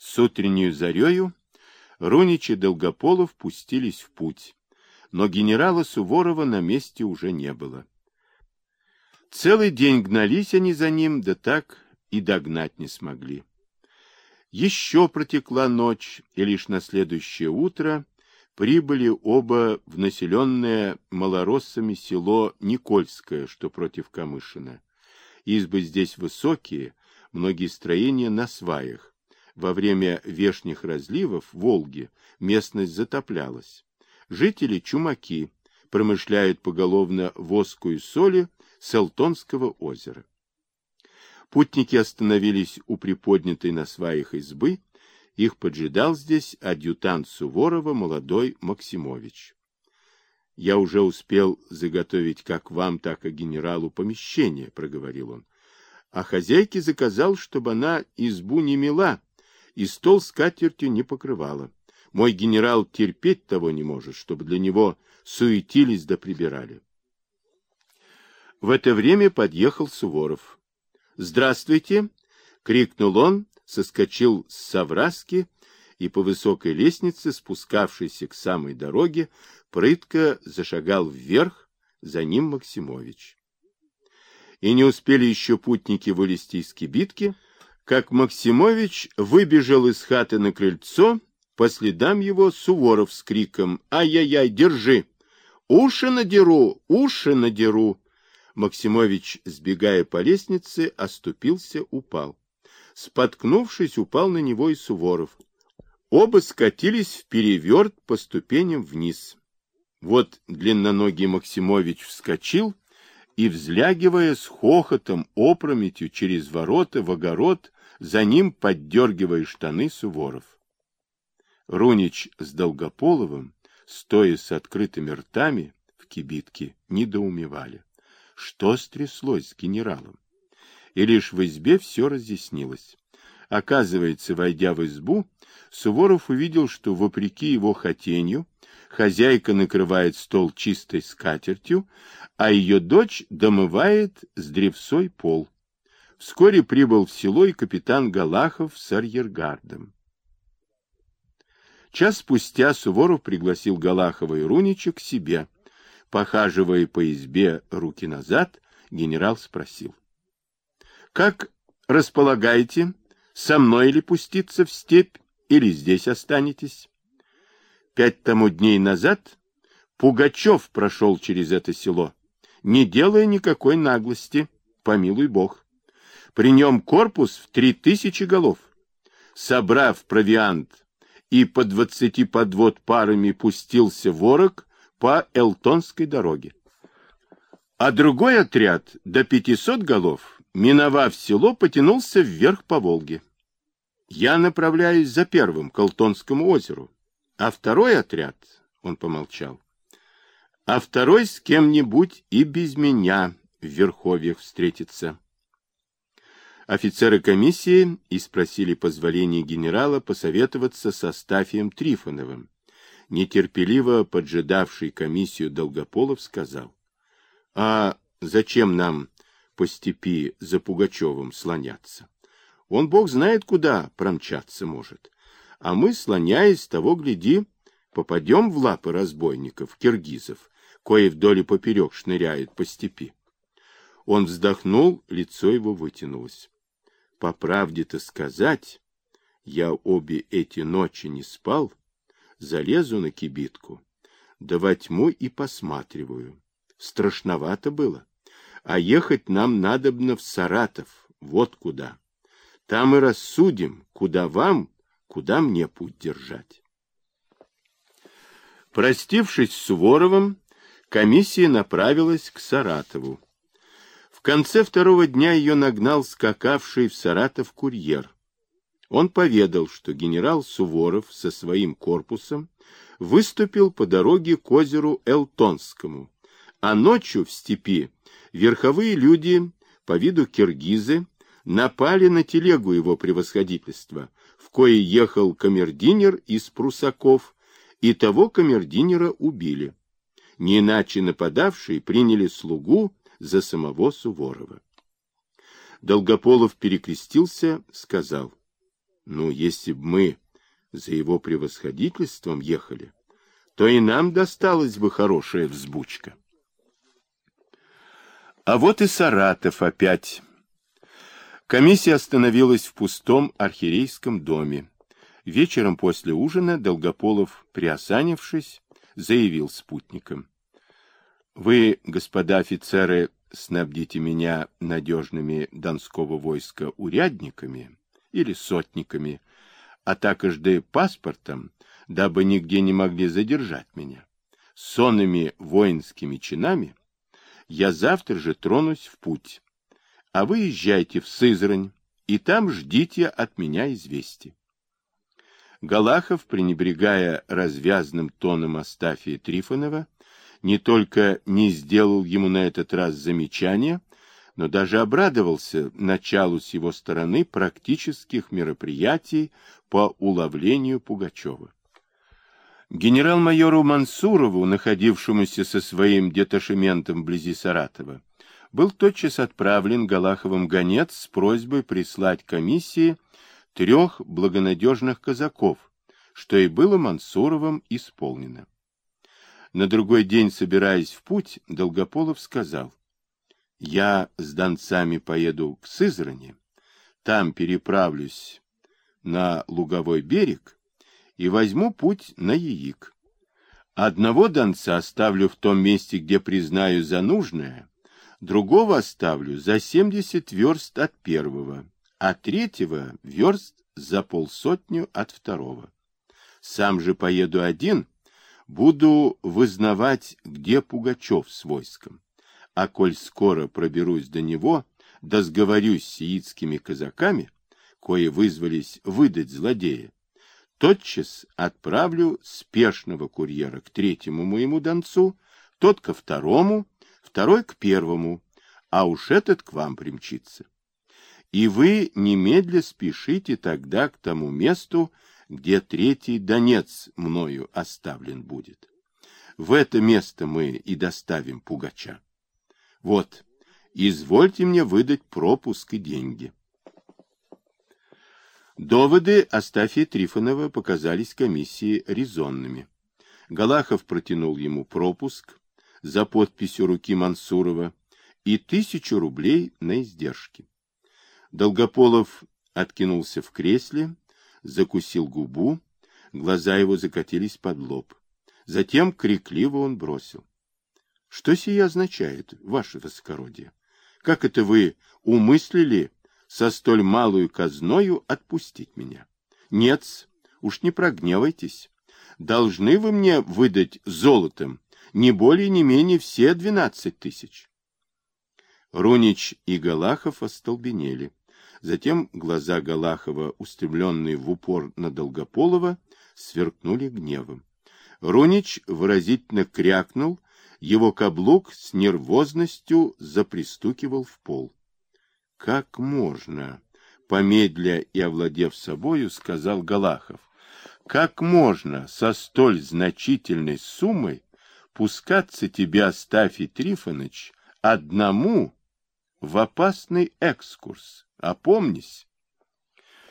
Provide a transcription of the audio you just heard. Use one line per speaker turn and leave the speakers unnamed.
С утреннюю зарею Рунич и Долгополов пустились в путь, но генерала Суворова на месте уже не было. Целый день гнались они за ним, да так и догнать не смогли. Еще протекла ночь, и лишь на следующее утро прибыли оба в населенное малороссами село Никольское, что против Камышина. Избы здесь высокие, многие строения на сваях. Во время вешних разливов Волги местность затоплялась. Жители чумаки промышляют поголовно воску и соли с Элтонского озера. Путники остановились у приподнятой на сваях избы, их поджидал здесь адъютант Суворова, молодой Максимович. Я уже успел заготовить как вам, так и генералу помещение, проговорил он. А хозяйке заказал, чтобы она избу не мела и стол с катертью не покрывала. Мой генерал терпеть того не может, чтобы для него суетились да прибирали. В это время подъехал Суворов. «Здравствуйте!» — крикнул он соскочил с совраски и по высокой лестнице, спускавшейся к самой дороге, прытко зашагал вверх, за ним Максимович. И не успели еще путники вылезти из кибитки, как Максимович выбежал из хаты на крыльцо, по следам его Суворов с криком «Ай-яй-яй, держи! Уши надеру! Уши надеру!» Максимович, сбегая по лестнице, оступился, упал. Споткнувшись, упал на него и Суворов. Оба скатились в переверт по ступеням вниз. Вот длинноногий Максимович вскочил и, взлягивая с хохотом опрометью через ворота в огород, за ним, поддергивая штаны, Суворов. Рунич с Долгополовым, стоя с открытыми ртами в кибитке, недоумевали. Что стряслось с генералом? и лишь в избе все разъяснилось. Оказывается, войдя в избу, Суворов увидел, что, вопреки его хотению, хозяйка накрывает стол чистой скатертью, а ее дочь домывает с древсой пол. Вскоре прибыл в село и капитан Галахов с арьергардом. Час спустя Суворов пригласил Галахова и Рунича к себе. Похаживая по избе руки назад, генерал спросил. Как располагаете, со мной ли пуститься в степь, или здесь останетесь? Пять тому дней назад Пугачев прошел через это село, не делая никакой наглости, помилуй бог. При нем корпус в три тысячи голов. Собрав провиант и по двадцати подвод парами пустился ворог по Элтонской дороге. А другой отряд до пятисот голов миновав село, потянулся вверх по Волге. Я направляюсь за первым к Алтонскому озеру, а второй отряд, он помолчал, а второй с кем-нибудь и без меня в Верховьях встретится. Офицеры комиссии и спросили позволения генерала посоветоваться со Стафием Трифоновым. Нетерпеливо поджидавший комиссию Долгополов сказал, «А зачем нам по степи за Пугачевым слоняться. Он, бог знает, куда промчаться может. А мы, слоняясь, того гляди, попадем в лапы разбойников, киргизов, кои вдоль и поперек шныряют по степи. Он вздохнул, лицо его вытянулось. По правде-то сказать, я обе эти ночи не спал, залезу на кибитку, да во тьму и посматриваю. Страшновато было а ехать нам надобно в Саратов, вот куда. Там и рассудим, куда вам, куда мне путь держать. Простившись с Суворовым, комиссия направилась к Саратову. В конце второго дня ее нагнал скакавший в Саратов курьер. Он поведал, что генерал Суворов со своим корпусом выступил по дороге к озеру Элтонскому, а ночью в степи верховые люди, по виду киргизы, напали на телегу его превосходительства, в кое ехал камердинер из прусаков, и того камердинера убили. Не иначе нападавшие приняли слугу за самого Суворова. Долгополов перекрестился, сказал, Ну, если б мы за его превосходительством ехали, то и нам досталась бы хорошая взбучка. А вот и Саратов опять. Комиссия остановилась в пустом архиерейском доме. Вечером после ужина Долгополов, приосанившись, заявил спутникам. — Вы, господа офицеры, снабдите меня надежными донского войска урядниками или сотниками, а также паспортом, дабы нигде не могли задержать меня. Сонными воинскими чинами я завтра же тронусь в путь, а вы езжайте в Сызрань, и там ждите от меня известий. Галахов, пренебрегая развязным тоном Астафия Трифонова, не только не сделал ему на этот раз замечания, но даже обрадовался началу с его стороны практических мероприятий по уловлению Пугачева. Генерал-майору Мансурову, находившемуся со своим деташементом вблизи Саратова, был тотчас отправлен Галаховым гонец с просьбой прислать комиссии трех благонадежных казаков, что и было Мансуровым исполнено. На другой день, собираясь в путь, Долгополов сказал, «Я с донцами поеду к Сызрани, там переправлюсь на луговой берег и возьму путь на Яик. Одного донца оставлю в том месте, где признаю за нужное, другого оставлю за семьдесят верст от первого, а третьего верст за полсотню от второго. Сам же поеду один Буду вызнавать, где Пугачев с войском. А коль скоро проберусь до него, да сговорюсь с сиитскими казаками, кои вызвались выдать злодея, тотчас отправлю спешного курьера к третьему моему донцу, тот ко второму, второй к первому, а уж этот к вам примчится. И вы немедля спешите тогда к тому месту, где третий донец мною оставлен будет. В это место мы и доставим пугача. Вот, извольте мне выдать пропуск и деньги. Доводы Астафия Трифонова показались комиссии резонными. Галахов протянул ему пропуск за подписью руки Мансурова и тысячу рублей на издержки. Долгополов откинулся в кресле закусил губу, глаза его закатились под лоб. Затем крикливо он бросил. — Что сие означает, ваше высокородие? Как это вы умыслили со столь малую казною отпустить меня? Нет, уж не прогневайтесь. Должны вы мне выдать золотом не более не менее все двенадцать тысяч. Рунич и Галахов остолбенели. Затем глаза Галахова, устремленные в упор на Долгополова, сверкнули гневом. Рунич выразительно крякнул, его каблук с нервозностью запристукивал в пол. — Как можно? — помедля и овладев собою, сказал Галахов. — Как можно со столь значительной суммой пускаться тебе, Астафий Трифонович, одному в опасный экскурс? Опомнись.